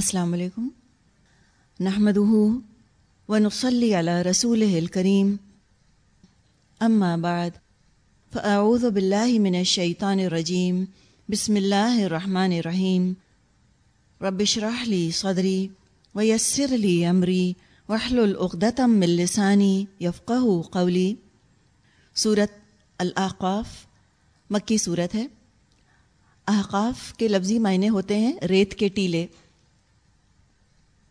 السلام علیکم۔ نحمد ونصلی علی رسول الکریم۔ اما بعد، فاعوذ باللہ من الشیطان الرجیم۔ بسم اللہ الرحمن الرحیم۔ رب اشرح لی صدری ویسر لی امری وحلل عقدتم من لسانی یفقہ قولی۔ صورت الاحقاف، مکی صورت ہے۔ احقاف کے لفظی معنی ہوتے ہیں ریت کے ٹیلے۔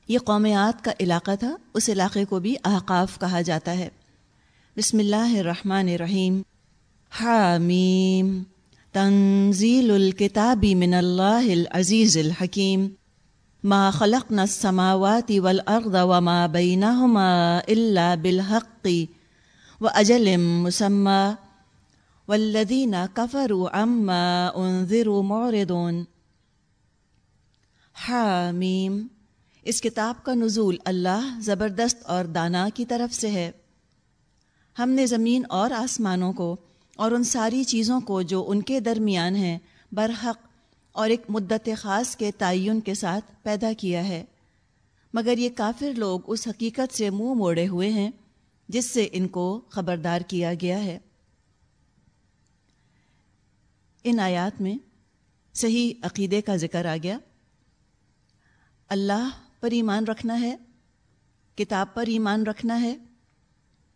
یہ قومیات کا علاقہ تھا، اس علاقے کو بھی احقاف کہا جاتا ہے۔ بسم اللہ الرحمن الرحیم۔ حامیم۔ تنزیل الکتاب من اللہ العزیز الحکیم۔ ما خلقنا السماوات والارض وما بینہما الا بالحق واجل مسمى والذین کفروا عما انذروا معرضون۔ حامیم۔ اس کتاب کا نزول اللہ زبردست اور دانا کی طرف سے ہے۔ ہم نے زمین اور آسمانوں کو اور ان ساری چیزوں کو جو ان کے درمیان ہیں، برحق اور ایک مدت خاص کے تعین کے ساتھ پیدا کیا ہے۔ مگر یہ کافر لوگ اس حقیقت سے منہ موڑے ہوئے ہیں، جس سے ان کو خبردار کیا گیا ہے۔ ان آیات میں صحیح عقیدے کا ذکر آ گیا۔ اللہ پر ایمان رکھنا ہے، کتاب پر ایمان رکھنا ہے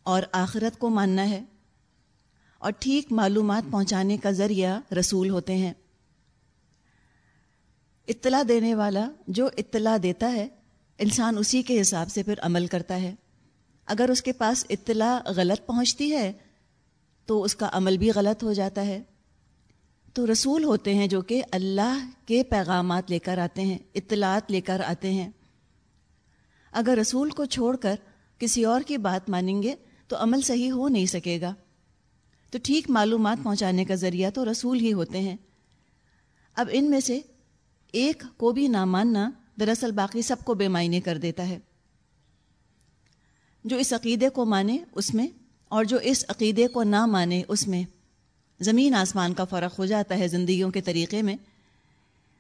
اور آخرت کو ماننا ہے۔ اور ٹھیک معلومات پہنچانے کا ذریعہ رسول ہوتے ہیں۔ اطلاع دینے والا جو اطلاع دیتا ہے، انسان اسی کے حساب سے پھر عمل کرتا ہے۔ اگر اس کے پاس اطلاع غلط پہنچتی ہے، تو اس کا عمل بھی غلط ہو جاتا ہے۔ تو رسول ہوتے ہیں جو کہ اللہ کے پیغامات لے کر آتے ہیں، اطلاعات لے کر آتے ہیں۔ اگر رسول کو چھوڑ کر کسی اور کی بات مانیں گے تو عمل صحیح ہو نہیں سکے گا۔ تو ٹھیک معلومات پہنچانے کا ذریعہ تو رسول ہی ہوتے ہیں۔ اب ان میں سے ایک کو بھی نہ ماننا دراصل باقی سب کو بے معنی کر دیتا ہے۔ جو اس عقیدے کو مانے اس میں اور جو اس عقیدے کو نہ مانے اس میں زمین آسمان کا فرق ہو جاتا ہے زندگیوں کے طریقے میں۔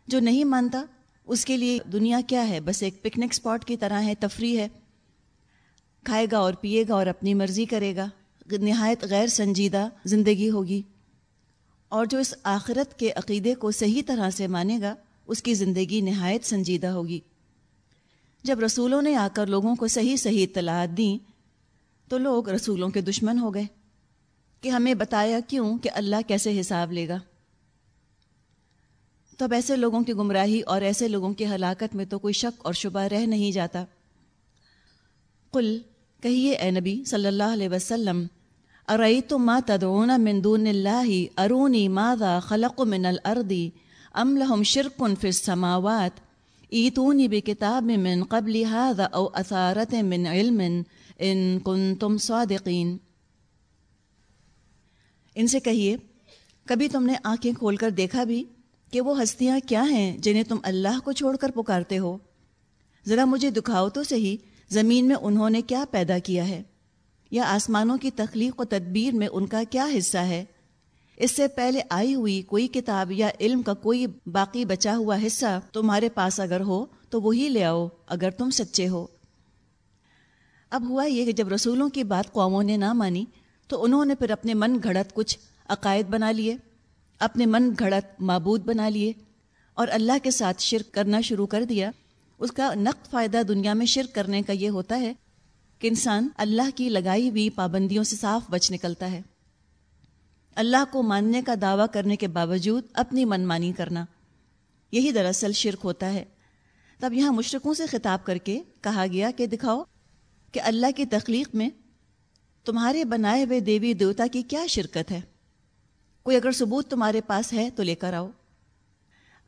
جو نہیں مانتا اس کے لیے دنیا کیا ہے؟ بس ایک پکنک اسپاٹ کی طرح ہے، تفریح ہے۔ کھائے گا اور پیے گا اور اپنی مرضی کرے گا۔ نہایت غیر سنجیدہ زندگی ہوگی۔ اور جو اس آخرت کے عقیدے کو صحیح طرح سے مانے گا، اس کی زندگی نہایت سنجیدہ ہوگی۔ جب رسولوں نے آ کر لوگوں کو صحیح صحیح اطلاعات دیں تو لوگ رسولوں کے دشمن ہو گئے کہ ہمیں بتایا کیوں کہ اللہ کیسے حساب لے گا۔ تو اب ایسے لوگوں کی گمراہی اور ایسے لوگوں کی ہلاکت میں تو کوئی شک اور شبہ رہ نہیں جاتا۔ قل، کہیے اے نبی صلی اللہ علیہ وسلم ارئی تو ماں تدعون من دون اللہ، ارونی ماذا خلق من الارض، ام لهم شرک فی السماوات، ایتونی بکتاب من قبل هذا او اثارت من علم ان کنتم صادقین۔ ان سے کہیے، کبھی تم نے آنکھیں کھول کر دیکھا بھی؟ کہ وہ ہستیاں کیا ہیں جنہیں تم اللہ کو چھوڑ کر پکارتے ہو؟ ذرا مجھے دکھاؤ تو صحیح، زمین میں انہوں نے کیا پیدا کیا ہے؟ یا آسمانوں کی تخلیق و تدبیر میں ان کا کیا حصہ ہے؟ اس سے پہلے آئی ہوئی کوئی کتاب یا علم کا کوئی باقی بچا ہوا حصہ تمہارے پاس اگر ہو تو وہی لے آؤ، اگر تم سچے ہو۔ اب ہوا یہ کہ جب رسولوں کی بات قوموں نے نہ مانی تو انہوں نے پھر اپنے من گھڑت کچھ عقائد بنا لیے۔ اپنے من گھڑت معبود بنا لیے اور اللہ کے ساتھ شرک کرنا شروع کر دیا۔ اس کا نقد فائدہ دنیا میں شرک کرنے کا یہ ہوتا ہے کہ انسان اللہ کی لگائی ہوئی پابندیوں سے صاف بچ نکلتا ہے۔ اللہ کو ماننے کا دعویٰ کرنے کے باوجود اپنی من مانی کرنا۔ یہی دراصل شرک ہوتا ہے۔ تب یہاں مشرقوں سے خطاب کر کے کہا گیا کہ دکھاؤ کہ اللہ کی تخلیق میں تمہارے بنائے ہوئے دیوی دیوتا کی کیا شرکت ہے۔ کوئی اگر ثبوت تمہارے پاس ہے تو لے کر آؤ۔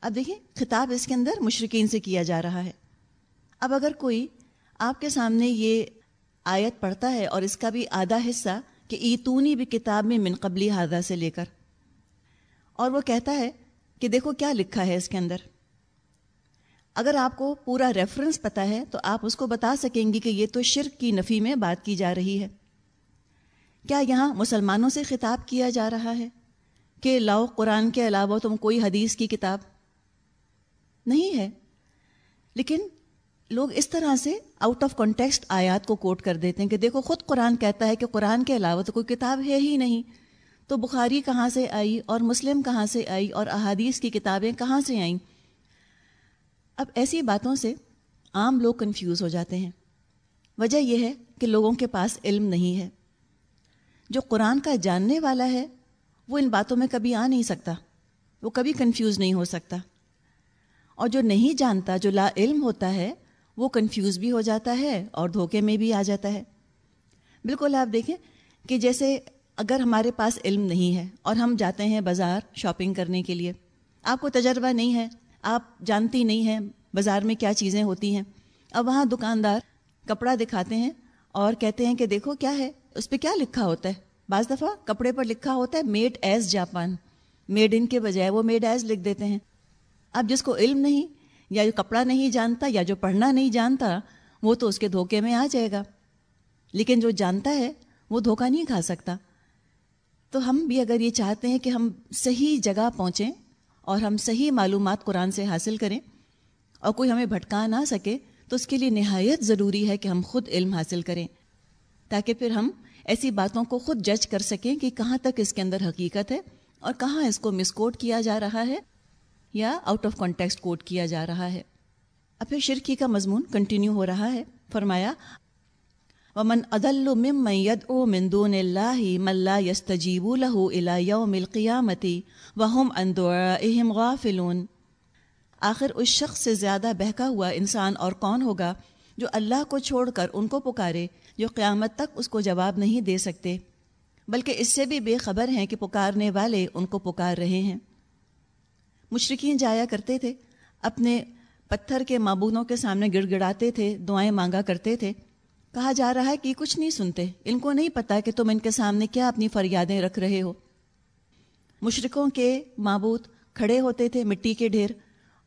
اب دیکھیں، خطاب اس کے اندر مشرقین سے کیا جا رہا ہے۔ اب اگر کوئی آپ کے سامنے یہ آیت پڑھتا ہے اور اس کا بھی آدھا حصہ کہ ایتونی بھی کتاب میں من قبلی ہادہ سے لے کر۔ اور وہ کہتا ہے کہ دیکھو کیا لکھا ہے اس کے اندر۔ اگر آپ کو پورا ریفرنس پتہ ہے تو آپ اس کو بتا سکیں گی کہ یہ تو شرک کی نفی میں بات کی جا رہی ہے۔ کیا یہاں مسلمانوں سے خطاب کیا جا رہا ہے؟ کہ لاؤ قرآن کے علاوہ تم کوئی حدیث کی کتاب؟ نہیں ہے۔ لیکن لوگ اس طرح سے آؤٹ آف کانٹیکسٹ آیات کو کوٹ کر دیتے ہیں کہ دیکھو، خود قرآن کہتا ہے کہ قرآن کے علاوہ تو کوئی کتاب ہے ہی نہیں۔ تو بخاری کہاں سے آئی اور مسلم کہاں سے آئی اور احادیث کی کتابیں کہاں سے آئیں؟ اب ایسی باتوں سے عام لوگ کنفیوز ہو جاتے ہیں۔ وجہ یہ ہے کہ لوگوں کے پاس علم نہیں ہے۔ جو قرآن کا جاننے والا ہے وہ ان باتوں میں کبھی آ نہیں سکتا۔ وہ کبھی کنفیوز نہیں ہو سکتا۔ اور جو نہیں جانتا، جو لا علم ہوتا ہے، وہ کنفیوز بھی ہو جاتا ہے اور دھوکے میں بھی آ جاتا ہے۔ بالکل آپ دیکھیں کہ جیسے اگر ہمارے پاس علم نہیں ہے اور ہم جاتے ہیں بازار شاپنگ کرنے کے لیے، آپ کو تجربہ نہیں ہے، آپ جانتی نہیں ہیں بازار میں کیا چیزیں ہوتی ہیں۔ اب وہاں دکاندار کپڑا دکھاتے ہیں اور کہتے ہیں کہ دیکھو کیا ہے، اس پہ کیا لکھا ہوتا ہے۔ بعض دفعہ کپڑے پر لکھا ہوتا ہے made as Japan made in کے بجائے وہ میڈ ایز لکھ دیتے ہیں۔ اب جس کو علم نہیں یا جو کپڑا نہیں جانتا یا جو پڑھنا نہیں جانتا، وہ تو اس کے دھوکے میں آ جائے گا۔ لیکن جو جانتا ہے، وہ دھوکہ نہیں کھا سکتا۔ تو ہم بھی اگر یہ چاہتے ہیں کہ ہم صحیح جگہ پہنچیں اور ہم صحیح معلومات قرآن سے حاصل کریں اور کوئی ہمیں بھٹکا نہ سکے، تو اس کے لیے نہایت ضروری ہے کہ ہم خود علم حاصل کریں تاکہ پھر ہم ایسی باتوں کو خود جج کر سکیں کہ کہاں تک اس کے اندر حقیقت ہے اور کہاں اس کو مس کوٹ کیا جا رہا ہے یا آؤٹ آف کانٹیکسٹ کوٹ کیا جا رہا ہے۔ اب پھر شرکی کا مضمون کنٹینیو ہو رہا ہے۔ فرمایا، ومن ادل مم يدعو من دون الله من لا يستجيب له الى يوم القيامه وهم عن دعائهم غافلون۔ آخر اس شخص سے زیادہ بہکا ہوا انسان اور کون ہوگا جو اللہ کو چھوڑ کر ان کو پکارے جو قیامت تک اس کو جواب نہیں دے سکتے، بلکہ اس سے بھی بے خبر ہیں کہ پکارنے والے ان کو پکار رہے ہیں۔ مشرقین جایا کرتے تھے، اپنے پتھر کے معبودوں کے سامنے گڑ گڑاتے تھے، دعائیں مانگا کرتے تھے۔ کہا جا رہا ہے کہ کچھ نہیں سنتے، ان کو نہیں پتا کہ تم ان کے سامنے کیا اپنی فریادیں رکھ رہے ہو۔ مشرقوں کے معبود کھڑے ہوتے تھے مٹی کے ڈھیر،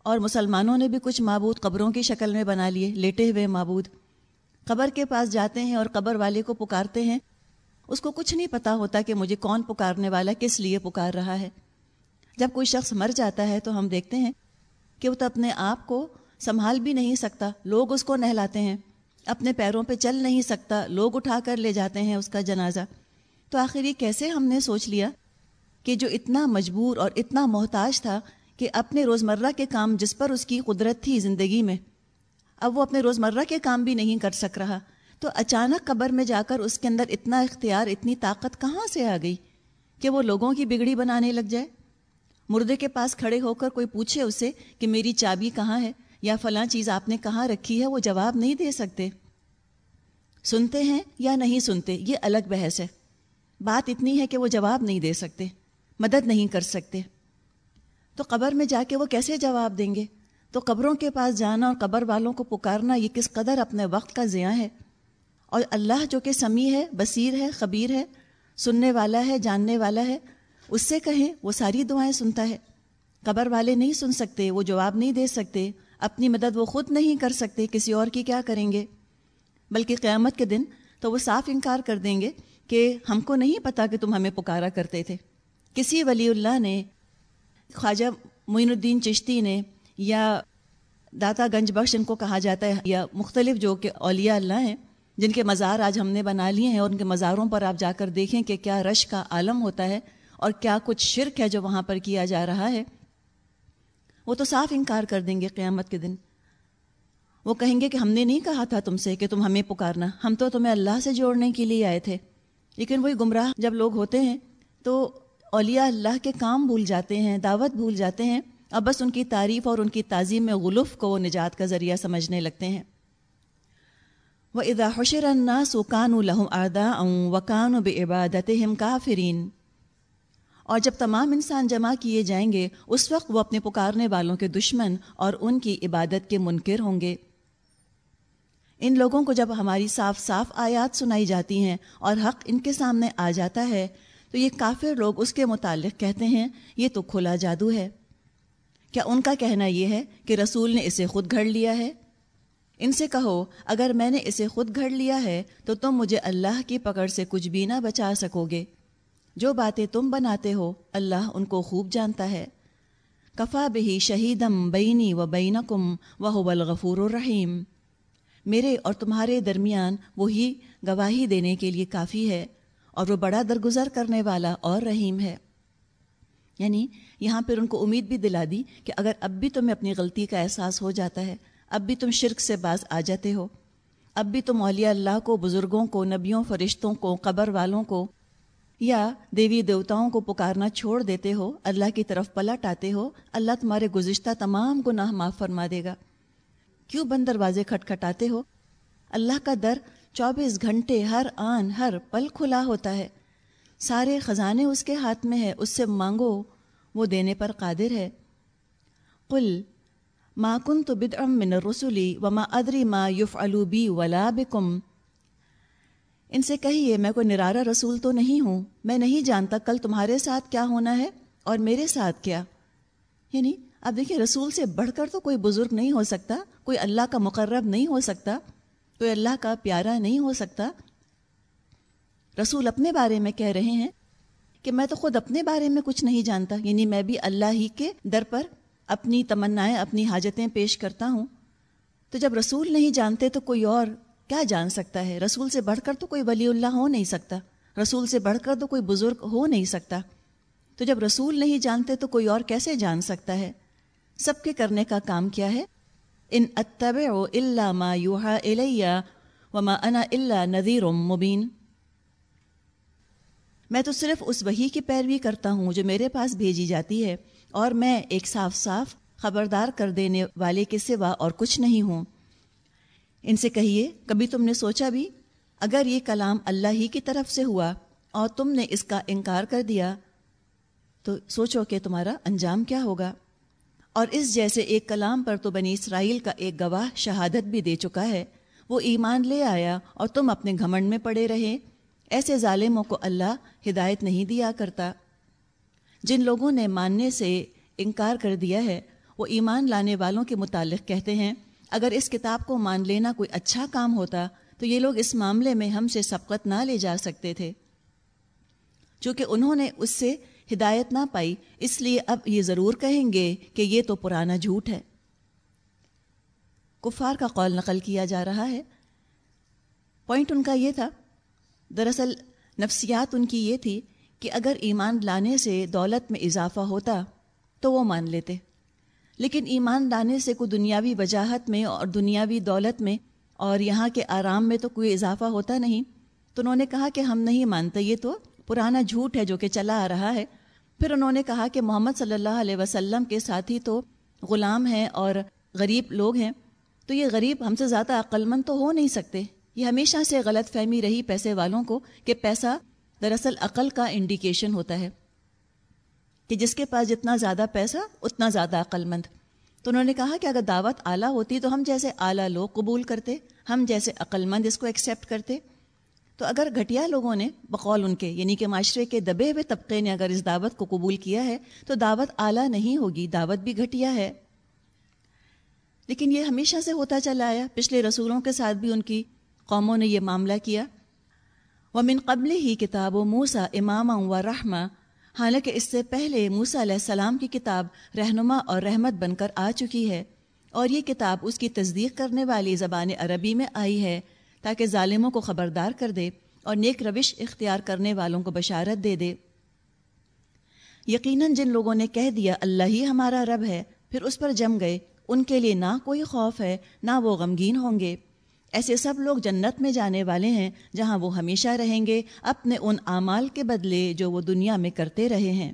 اور مسلمانوں نے بھی کچھ معبود قبروں کی شکل میں بنا لیے، لیٹے ہوئے معبود۔ قبر کے پاس جاتے ہیں اور قبر والے کو پکارتے ہیں، اس کو کچھ نہیں پتا ہوتا کہ مجھے کون پکارنے والا کس لیے پکار رہا ہے۔ جب کوئی شخص مر جاتا ہے تو ہم دیکھتے ہیں کہ وہ تو اپنے آپ کو سنبھال بھی نہیں سکتا، لوگ اس کو نہلاتے ہیں۔ اپنے پیروں پہ چل نہیں سکتا، لوگ اٹھا کر لے جاتے ہیں اس کا جنازہ۔ تو آخر یہ کیسے ہم نے سوچ لیا کہ جو اتنا مجبور اور اتنا محتاج تھا کہ اپنے روزمرہ کے کام جس پر اس کی قدرت تھی زندگی میں اب وہ اپنے روزمرہ کے کام بھی نہیں کر سک رہا۔ تو اچانک قبر میں جا کر اس کے اندر اتنا اختیار، اتنی طاقت کہاں سے آ گئی کہ وہ لوگوں کی بگڑی بنانے لگ جائے؟ مردے کے پاس کھڑے ہو کر کوئی پوچھے اسے کہ میری چابی کہاں ہے یا فلاں چیز آپ نے کہاں رکھی ہے وہ جواب نہیں دے سکتے۔ سنتے ہیں یا نہیں سنتے، یہ الگ بحث ہے۔ بات اتنی ہے کہ وہ جواب نہیں دے سکتے، مدد نہیں کر سکتے۔ تو قبر میں جا کے وہ کیسے جواب دیں گے؟ تو قبروں کے پاس جانا اور قبر والوں کو پکارنا یہ کس قدر اپنے وقت کا زیاں ہے؟ اور اللہ جو کہ سمیع ہے، بصیر ہے، خبیر ہے، سننے والا ہے، جاننے والا ہے، اس سے کہیں وہ ساری دعائیں سنتا ہے۔ قبر والے نہیں سن سکتے، وہ جواب نہیں دے سکتے، اپنی مدد وہ خود نہیں کر سکتے، کسی اور کی کیا کریں گے؟ بلکہ قیامت کے دن تو وہ صاف انکار کر دیں گے کہ ہم کو نہیں پتا کہ تم ہمیں پکارا کرتے تھے۔ کسی ولی اللہ نے، خواجہ معین الدین چشتی نے یا داتا گنج بخش ان کو کہا جاتا ہے، یا مختلف جو کہ اولیاء اللہ ہیں، جن کے مزار آج ہم نے بنا لیے ہیں اور ان کے مزاروں پر آپ جا کر دیکھیں کہ کیا رش کا عالم ہوتا ہے اور کیا کچھ شرک ہے جو وہاں پر کیا جا رہا ہے۔ وہ تو صاف انکار کر دیں گے قیامت کے دن۔ وہ کہیں گے کہ ہم نے نہیں کہا تھا تم سے کہ تم ہمیں پکارنا۔ ہم تو تمہیں اللہ سے جوڑنے کے لیے آئے تھے۔ لیکن وہی گمراہ جب لوگ ہوتے ہیں تو اولیاء اللہ کے کام بھول جاتے ہیں، دعوت بھول جاتے ہیں۔ اب بس ان کی تعریف اور ان کی تعظیم میں غلف کو وہ نجات کا ذریعہ سمجھنے لگتے ہیں۔ وہ ادا حشر الناس وکان الحم ادا وکان و بے عبادت ہم کافرین اور جب تمام انسان جمع کیے جائیں گے، اس وقت وہ اپنے پکارنے والوں کے دشمن اور ان کی عبادت کے منکر ہوں گے۔ ان لوگوں کو جب ہماری صاف صاف آیات سنائی جاتی ہیں اور حق ان کے سامنے آ جاتا ہے، تو یہ کافر لوگ اس کے متعلق کہتے ہیں، یہ تو کھلا جادو ہے۔ کیا ان کا کہنا یہ ہے کہ رسول نے اسے خود گھڑ لیا ہے؟ ان سے کہو، اگر میں نے اسے خود گھڑ لیا ہے، تو تم مجھے اللہ کی پکڑ سے کچھ بھی نہ بچا سکو گے۔ جو باتیں تم بناتے ہو، اللہ ان کو خوب جانتا ہے۔ کفا بہی شہیدم بینی و بینکم و الغفور الرحیم۔ میرے اور تمہارے درمیان وہی گواہی دینے کے لیے کافی ہے اور وہ بڑا درگزر کرنے والا اور رحیم ہے۔ یعنی یہاں پھر ان کو امید بھی دلا دی کہ اگر اب بھی تمہیں اپنی غلطی کا احساس ہو جاتا ہے، اب بھی تم شرک سے باز آ جاتے ہو۔ اب بھی تم اولیاء اللہ کو، بزرگوں کو، نبیوں، فرشتوں کو، قبر والوں کو یا دیوی دیوتاؤں کو پکارنا چھوڑ دیتے ہو، اللہ کی طرف پلٹ آتے ہو، اللہ تمہارے گزشتہ تمام گناہ معاف فرما دے گا۔ کیوں بند دروازے کھٹکھٹاتے ہو؟ اللہ کا در چوبیس گھنٹے ہر آن، ہر پل کھلا ہوتا ہے۔ سارے خزانے اس کے ہاتھ میں ہے اس سے مانگو وہ دینے پر قادر ہے۔ قل، ما کن تو بدعم من رسولی وما ادری ما یف الوبی ولا بکم۔ ان سے کہیے، میں کوئی نرارا رسول تو نہیں ہوں۔ میں نہیں جانتا کل تمہارے ساتھ کیا ہونا ہے اور میرے ساتھ کیا۔ یعنی اب دیکھیے، رسول سے بڑھ کر تو کوئی بزرگ نہیں ہو سکتا، کوئی اللہ کا مقرب نہیں ہو سکتا، کوئی اللہ کا پیارا نہیں ہو سکتا۔ رسول اپنے بارے میں کہہ رہے ہیں کہ میں تو خود اپنے بارے میں کچھ نہیں جانتا یعنی میں بھی اللہ ہی کے در پر اپنی تمنائیں، اپنی حاجتیں پیش کرتا ہوں۔ تو جب رسول نہیں جانتے تو کوئی اور کیا جان سکتا ہے؟ رسول سے بڑھ کر تو کوئی ولی اللہ ہو نہیں سکتا۔ رسول سے بڑھ کر تو کوئی بزرگ ہو نہیں سکتا۔ تو جب رسول نہیں جانتے تو کوئی اور کیسے جان سکتا ہے؟ سب کے کرنے کا کام کیا ہے؟ ان اتبع الا ما یوحا الیہ وما انا الا نذیر مبین۔ میں تو صرف اس وہی کی پیروی کرتا ہوں جو میرے پاس بھیجی جاتی ہے، اور میں ایک صاف صاف خبردار کر دینے والے کے سوا اور کچھ نہیں ہوں۔ ان سے کہیے، کبھی تم نے سوچا بھی، اگر یہ کلام اللہ ہی کی طرف سے ہوا اور تم نے اس کا انکار کر دیا، تو سوچو کہ تمہارا انجام کیا ہوگا۔ اور اس جیسے ایک کلام پر تو بنی اسرائیل کا ایک گواہ شہادت بھی دے چکا ہے۔ وہ ایمان لے آیا اور تم اپنے گھمنڈ میں پڑے رہے۔ ایسے ظالموں کو اللہ ہدایت نہیں دیا کرتا۔ جن لوگوں نے ماننے سے انکار کر دیا ہے، وہ ایمان لانے والوں کے متعلق کہتے ہیں، اگر اس کتاب کو مان لینا کوئی اچھا کام ہوتا، تو یہ لوگ اس معاملے میں ہم سے سبقت نہ لے جا سکتے تھے۔ چونکہ انہوں نے اس سے ہدایت نہ پائی، اس لیے اب یہ ضرور کہیں گے کہ یہ تو پرانا جھوٹ ہے۔ کفار کا قول نقل کیا جا رہا ہے۔ پوائنٹ ان کا یہ تھا دراصل نفسیات ان کی یہ تھی کہ اگر ایمان لانے سے دولت میں اضافہ ہوتا تو وہ مان لیتے۔ لیکن ایمان لانے سے کوئی دنیاوی وجاہت میں اور دنیاوی دولت میں اور یہاں کے آرام میں تو کوئی اضافہ ہوتا نہیں۔ تو انہوں نے کہا کہ ہم نہیں مانتے، یہ تو پرانا جھوٹ ہے جو کہ چلا آ رہا ہے۔ پھر انہوں نے کہا کہ محمد صلی اللہ علیہ وسلم کے ساتھی تو غلام ہیں اور غریب لوگ ہیں۔ تو یہ غریب ہم سے زیادہ عقلمند تو ہو نہیں سکتے۔ یہ ہمیشہ سے غلط فہمی رہی پیسے والوں کو کہ پیسہ دراصل عقل کا انڈیکیشن ہوتا ہے کہ جس کے پاس جتنا زیادہ پیسہ، اتنا زیادہ عقل مند تو انہوں نے کہا کہ اگر دعوت اعلیٰ ہوتی تو ہم جیسے اعلیٰ لوگ قبول کرتے، ہم جیسے عقل مند اس کو ایکسیپٹ کرتے۔ تو اگر گھٹیا لوگوں نے بقول ان کے یعنی کہ معاشرے کے دبے ہوئے طبقے نے اگر اس دعوت کو قبول کیا ہے تو دعوت اعلیٰ نہیں ہوگی، دعوت بھی گھٹیا ہے۔ لیکن یہ ہمیشہ سے ہوتا چلا آیا۔ پچھلے رسولوں کے ساتھ بھی ان کی قوموں نے یہ معاملہ کیا۔ وہ من قبل ہی کتاب و موسا امام و رحمہ، حالانکہ اس سے پہلے موسا علیہ السلام کی کتاب رہنما اور رحمت بن کر آ چکی ہے اور یہ کتاب اس کی تصدیق کرنے والی زبان عربی میں آئی ہے تاکہ ظالموں کو خبردار کر دے اور نیک روش اختیار کرنے والوں کو بشارت دے دے۔ یقیناً جن لوگوں نے کہہ دیا، اللہ ہی ہمارا رب ہے، پھر اس پر جم گئے، ان کے لیے نہ کوئی خوف ہے، نہ وہ غمگین ہوں گے۔ ایسے سب لوگ جنت میں جانے والے ہیں جہاں وہ ہمیشہ رہیں گے اپنے ان اعمال کے بدلے جو وہ دنیا میں کرتے رہے ہیں۔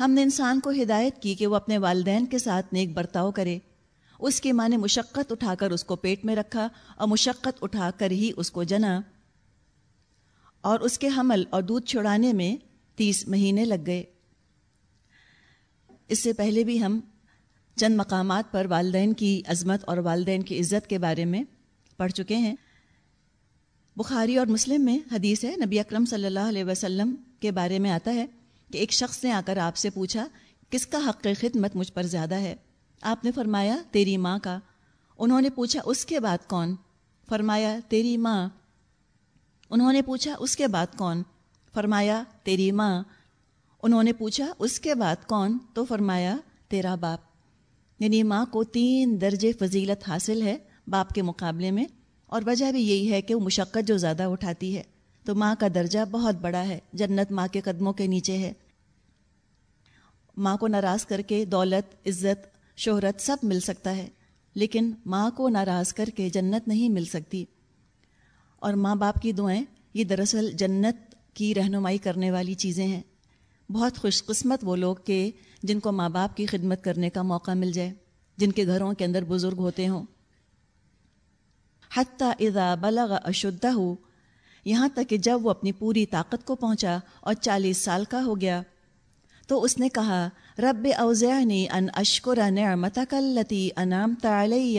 ہم نے انسان کو ہدایت کی کہ وہ اپنے والدین کے ساتھ نیک برتاؤ کرے۔ اس کی ماں نے مشقت اٹھا کر اس کو پیٹ میں رکھا اور مشقت اٹھا کر ہی اس کو جنا۔ اور اس کے حمل اور دودھ چھڑانے میں تیس مہینے لگ گئے۔ اس سے پہلے بھی ہم چند مقامات پر والدین کی عظمت اور والدین کی عزت کے بارے میں پڑھ چکے ہیں۔ بخاری اور مسلم میں حدیث ہے، نبی اکرم صلی اللہ علیہ وسلم کے بارے میں آتا ہے کہ ایک شخص نے آ کر آپ سے پوچھا، کس کا حق خدمت مجھ پر زیادہ ہے؟ آپ نے فرمایا، تیری ماں کا۔ انہوں نے پوچھا، اس کے بعد کون؟ فرمایا، تیری ماں۔ انہوں نے پوچھا، اس کے بعد کون؟ فرمایا، تیری ماں۔ انہوں نے پوچھا، اس کے بعد کون؟ تو فرمایا، تیرا باپ۔ یعنی ماں کو تین درجے فضیلت حاصل ہے۔ باپ کے مقابلے میں۔ اور وجہ بھی یہی ہے کہ وہ مشقت جو زیادہ اٹھاتی ہے۔ تو ماں کا درجہ بہت بڑا ہے۔ جنت ماں کے قدموں کے نیچے ہے۔ ماں کو ناراض کر کے دولت، عزت، شہرت سب مل سکتا ہے۔ لیکن ماں کو ناراض کر کے جنت نہیں مل سکتی۔ اور ماں باپ کی دعائیں، یہ دراصل جنت کی رہنمائی کرنے والی چیزیں ہیں۔ بہت خوش قسمت وہ لوگ کہ جن کو ماں باپ کی خدمت کرنے کا موقع مل جائے۔ جن کے گھروں کے اندر بزرگ ہوتے ہوں۔ حتیٰ اذا بلغ اشدہ ہو یہاں تک کہ جب وہ اپنی پوری طاقت کو پہنچا اور چالیس سال کا ہو گیا، تو اس نے کہا، رب اوزعنی ان اشکر نعمتک اللتی انعمت علی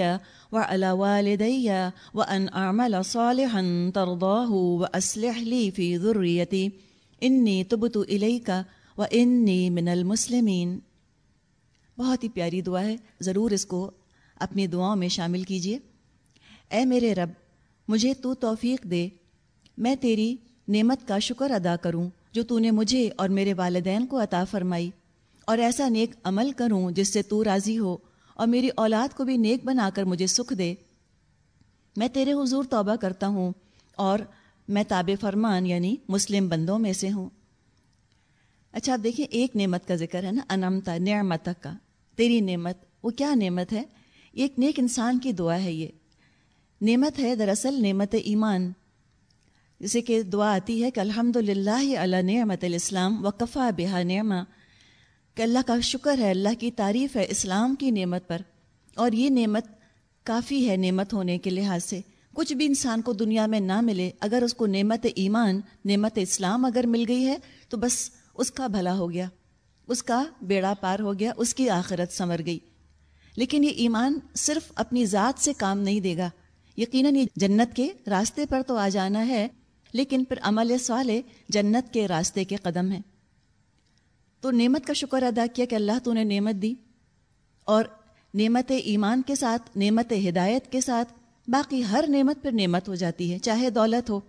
و علی والدی و ان اعمل صالحا ترضاه و اسلح لی فی ذریتی، انی تبت الیک و انی من المسلمین۔ بہت ہی پیاری دعا ہے، ضرور اس کو اپنی دعاؤں میں شامل کیجیے اے میرے رب، مجھے تو توفیق دے، میں تیری نعمت کا شکر ادا کروں جو تو نے مجھے اور میرے والدین کو عطا فرمائی، اور ایسا نیک عمل کروں جس سے تو راضی ہو، اور میری اولاد کو بھی نیک بنا کر مجھے سکھ دے۔ میں تیرے حضور توبہ کرتا ہوں، اور میں تاب فرمان یعنی مسلم بندوں میں سے ہوں۔ اچھا آپ دیکھیں، ایک نعمت کا ذکر ہے نا انمتا نعمت کا۔ تیری نعمت، وہ کیا نعمت ہے؟ ایک نیک انسان کی دعا ہے یہ۔ نعمت ہے، دراصل نعمت ایمان۔ جسے کہ دعا آتی ہے کہ الحمد للہ اللہ نعمت الاسلام وقفہ بحا نعمہ۔ کہ اللہ کا شکر ہے، اللہ کی تعریف ہے اسلام کی نعمت پر۔ اور یہ نعمت کافی ہے نعمت ہونے کے لحاظ سے۔ کچھ بھی انسان کو دنیا میں نہ ملے، اگر اس کو نعمت ایمان، نعمت اسلام اگر مل گئی ہے، تو بس اس کا بھلا ہو گیا۔ اس کا بیڑا پار ہو گیا، اس کی آخرت سنور گئی۔ لیکن یہ ایمان صرف اپنی ذات سے کام نہیں دے گا۔ یقیناً یہ جنت کے راستے پر تو آ جانا ہے، لیکن پھر عمل سوالے جنت کے راستے کے قدم ہیں۔ تو نعمت کا شکر ادا کیا کہ اللہ تو نے نعمت دی اور نعمت ایمان کے ساتھ، نعمت ہدایت کے ساتھ باقی ہر نعمت پر نعمت ہو جاتی ہے۔ چاہے دولت ہو،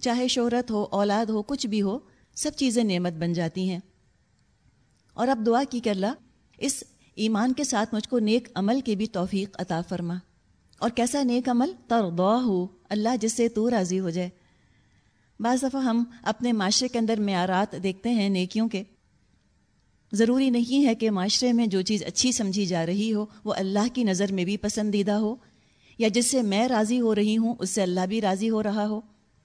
چاہے شہرت ہو، اولاد ہو، کچھ بھی ہو، سب چیزیں نعمت بن جاتی ہیں۔ اور اب دعا کی کہ اللہ اس ایمان کے ساتھ مجھ کو نیک عمل کی بھی توفیق عطا فرما۔ اور کیسا نیک عمل ترضا ہو اللہ جس سے تو راضی ہو جائے۔ بعض دفعہ ہم اپنے معاشرے کے اندر معیارات دیکھتے ہیں نیکیوں کے۔ ضروری نہیں ہے کہ معاشرے میں جو چیز اچھی سمجھی جا رہی ہو وہ اللہ کی نظر میں بھی پسندیدہ ہو، یا جس سے میں راضی ہو رہی ہوں اس سے اللہ بھی راضی ہو رہا ہو،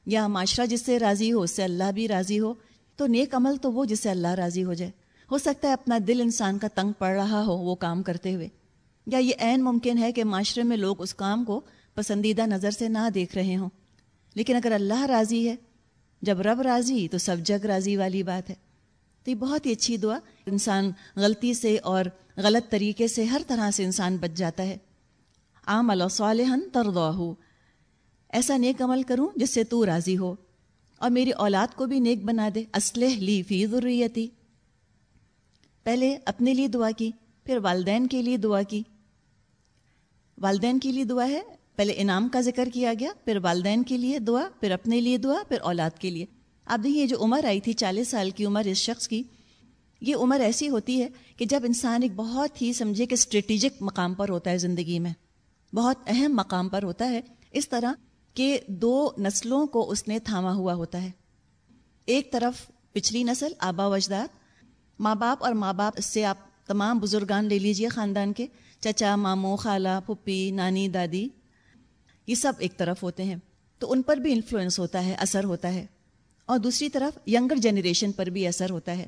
یا معاشرہ جس سے راضی ہو اس سے اللہ بھی راضی ہو۔ تو نیک عمل تو وہ جس سے اللہ راضی ہو جائے۔ ہو سکتا ہے اپنا دل انسان کا تنگ پڑ رہا ہو وہ کام کرتے ہوئے۔ یا یہ عین ممکن ہے کہ معاشرے میں لوگ اس کام کو پسندیدہ نظر سے نہ دیکھ رہے ہوں۔ لیکن اگر اللہ راضی ہے، جب رب راضی، تو سب جگ راضی والی بات ہے۔ تو یہ بہت ہی اچھی دعا۔ انسان غلطی سے اور غلط طریقے سے ہر طرح سے انسان بچ جاتا ہے۔ عام صالحن ترضا ہو ایسا نیک عمل کروں جس سے تو راضی ہو۔ اور میری اولاد کو بھی نیک بنا دے۔ اسلح لی فی ضروریتی پہلے اپنے لیے دعا کی، پھر والدین کے لیے دعا کی۔ والدین کے لیے دعا ہے۔ پہلے انعام کا ذکر کیا گیا، پھر والدین کے لیے دعا، پھر اپنے لیے دعا، پھر اولاد کے لیے۔ اب دیکھیے جو عمر آئی تھی، چالیس سال کی عمر اس شخص کی، یہ عمر ایسی ہوتی ہے کہ جب انسان ایک بہت ہی سمجھے کہ اسٹریٹجک مقام پر ہوتا ہے زندگی میں، بہت اہم مقام پر ہوتا ہے۔ اس طرح کہ دو نسلوں کو اس نے تھاما ہوا ہوتا ہے۔ ایک طرف پچھلی نسل، آبا و اجداد، ماں باپ اور ماں باپ سے آپ تمام بزرگان لے لیجیے خاندان کے۔ چچا، ماموں، خالہ، پھپھی، نانی، دادی، یہ سب ایک طرف ہوتے ہیں۔ تو ان پر بھی انفلوئنس ہوتا ہے، اثر ہوتا ہے۔ اور دوسری طرف ینگر جنریشن پر بھی اثر ہوتا ہے۔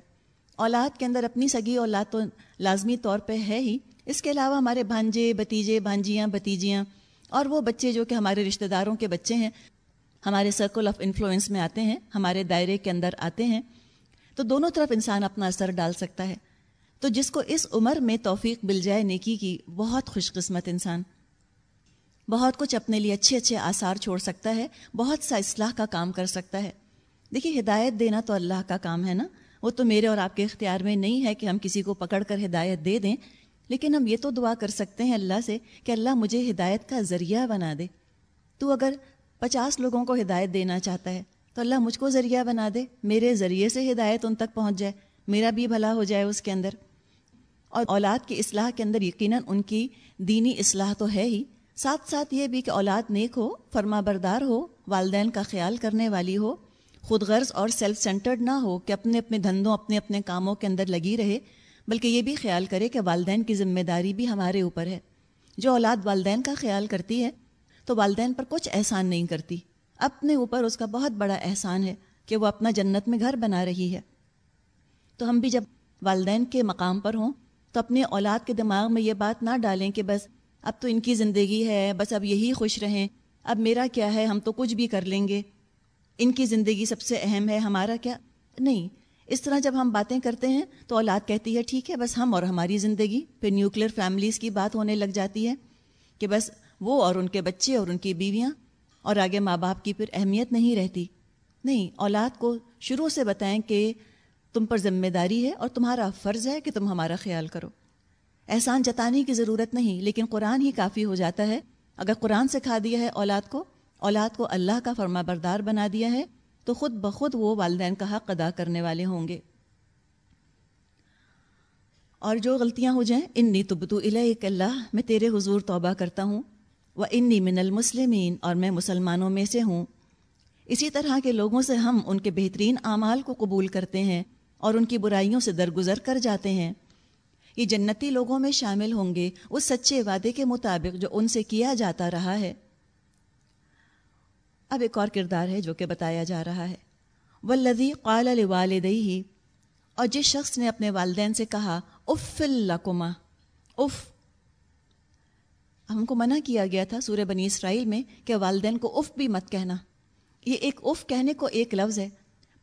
اولاد کے اندر اپنی سگی اولاد تو لازمی طور پہ ہے ہی۔ اس کے علاوہ ہمارے بھانجے بتیجے بھانجیاں بتیجیاں اور وہ بچے جو کہ ہمارے رشتہ داروں کے بچے ہیں، ہمارے سرکل آف انفلوئنس میں آتے ہیں، ہمارے دائرے کے اندر آتے ہیں۔ تو دونوں طرف انسان اپنا اثر ڈال سکتا ہے۔ تو جس کو اس عمر میں توفیق مل جائے نیکی کی، بہت خوش قسمت انسان۔ بہت کچھ اپنے لیے اچھے اچھے آثار چھوڑ سکتا ہے، بہت سا اصلاح کا کام کر سکتا ہے۔ دیکھیے، ہدایت دینا تو اللہ کا کام ہے نا؟ وہ تو میرے اور آپ کے اختیار میں نہیں ہے کہ ہم کسی کو پکڑ کر ہدایت دے دیں، لیکن ہم یہ تو دعا کر سکتے ہیں اللہ سے کہ اللہ مجھے ہدایت کا ذریعہ بنا دے۔ تو اگر پچاس لوگوں کو ہدایت دینا چاہتا ہے، تو اللہ مجھ کو ذریعہ بنا دے، میرے ذریعے سے ہدایت ان تک پہنچ جائے، میرا بھی بھلا ہو جائے اس کے اندر۔ اور اولاد کی اصلاح کے اندر یقیناً ان کی دینی اصلاح تو ہے ہی۔ ساتھ ساتھ یہ بھی کہ اولاد نیک ہو فرما بردار ہو، والدین کا خیال کرنے والی ہو، خود غرض اور سیلف سینٹرڈ نہ ہو کہ اپنے اپنے دھندوں، اپنے اپنے کاموں کے اندر لگی رہے، بلکہ یہ بھی خیال کرے کہ والدین کی ذمہ داری بھی ہمارے اوپر ہے۔ جو اولاد والدین کا خیال کرتی ہے، تو والدین پر کچھ احسان نہیں کرتی۔ اپنے اوپر اس کا بہت بڑا احسان ہے کہ وہ اپنا جنت میں گھر بنا رہی ہے۔ تو ہم بھی جب والدین کے مقام پر ہوں تو اپنے اولاد کے دماغ میں یہ بات نہ ڈالیں کہ بس اب تو ان کی زندگی ہے، بس اب یہی خوش رہیں، اب میرا کیا ہے، ہم تو کچھ بھی کر لیں گے۔ ان کی زندگی سب سے اہم ہے، ہمارا کیا؟ نہیں۔ اس طرح جب ہم باتیں کرتے ہیں تو اولاد کہتی ہے، ٹھیک ہے، بس ہم اور ہماری زندگی۔ پھر نیوکلیر فیملیز کی بات ہونے لگ جاتی ہے کہ بس وہ اور ان کے بچے اور ان کی بیویاں اور آگے ماں باپ کی پھر اہمیت نہیں رہتی۔ نہیں، اولاد کو شروع سے بتائیں کہ تم پر ذمہ داری ہے اور تمہارا فرض ہے کہ تم ہمارا خیال کرو۔ احسان جتانے کی ضرورت نہیں، لیکن قرآن ہی کافی ہو جاتا ہے۔ اگر قرآن سکھا دیا ہے اولاد کو اولاد کو اللہ کا فرما بردار بنا دیا ہے، تو خود بخود وہ والدین کا حق ادا کرنے والے ہوں گے۔ اور جو غلطیاں ہو جائیں، انی تبتو الیک، اللہ، میں تیرے حضور توبہ کرتا ہوں۔ وہ انی من المسلمین، اور میں مسلمانوں میں سے ہوں۔ اسی طرح کے لوگوں سے ہم ان کے بہترین اعمال کو قبول کرتے ہیں۔ اور ان کی برائیوں سے درگزر کر جاتے ہیں۔ یہ جنتی لوگوں میں شامل ہوں گے اس سچے وعدے کے مطابق جو ان سے کیا جاتا رہا ہے۔ اب ایک اور کردار ہے جو کہ بتایا جا رہا ہے۔ ولدی قال والدئی ہی اور جس شخص نے اپنے والدین سے کہا، اف القما اف۔ ہم کو منع کیا گیا تھا سورہ بنی اسرائیل میں کہ والدین کو اف بھی مت کہنا۔ یہ ایک اف کہنے کو ایک لفظ ہے۔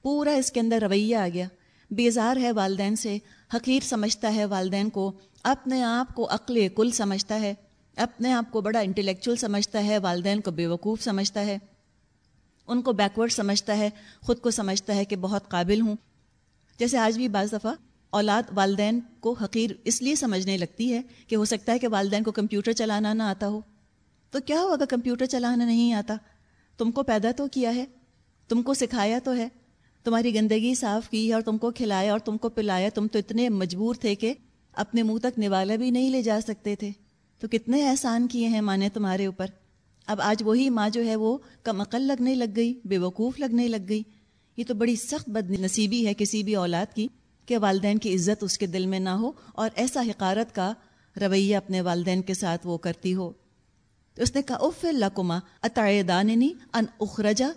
پورا اس کے اندر رویہ آ گیا۔ بیزار ہے والدین سے، حقیر سمجھتا ہے والدین کو، اپنے آپ کو عقل کل سمجھتا ہے، اپنے آپ کو بڑا انٹلیکچوئل سمجھتا ہے، والدین کو بے وقوف سمجھتا ہے، ان کو بیکورڈ سمجھتا ہے، خود کو سمجھتا ہے کہ بہت قابل ہوں۔ جیسے آج بھی بعض دفعہ اولاد والدین کو حقیر اس لیے سمجھنے لگتی ہے کہ ہو سکتا ہے کہ والدین کو کمپیوٹر چلانا نہ آتا ہو۔ تو کیا ہو اگر کمپیوٹر چلانا نہیں آتا؟ تم کو پیدا تو کیا ہے؟ تم کو سکھایا تو ہے۔ تمہاری گندگی صاف کی اور تم کو کھلایا اور تم کو پلایا، تم تو اتنے مجبور تھے کہ اپنے منہ تک نوالا بھی نہیں لے جا سکتے تھے۔ تو کتنے احسان کیے ہیں ماں نے تمہارے اوپر۔ اب آج وہی ماں جو ہے وہ کم عقل لگنے لگ گئی، بے وقوف لگنے لگ گئی۔ یہ تو بڑی سخت بد نصیبی ہے کسی بھی اولاد کی کہ والدین کی عزت اس کے دل میں نہ ہو اور ایسا حقارت کا رویہ اپنے والدین کے ساتھ وہ کرتی ہو۔ تو اس نے کہا، اف لکما داننی ان اخرجا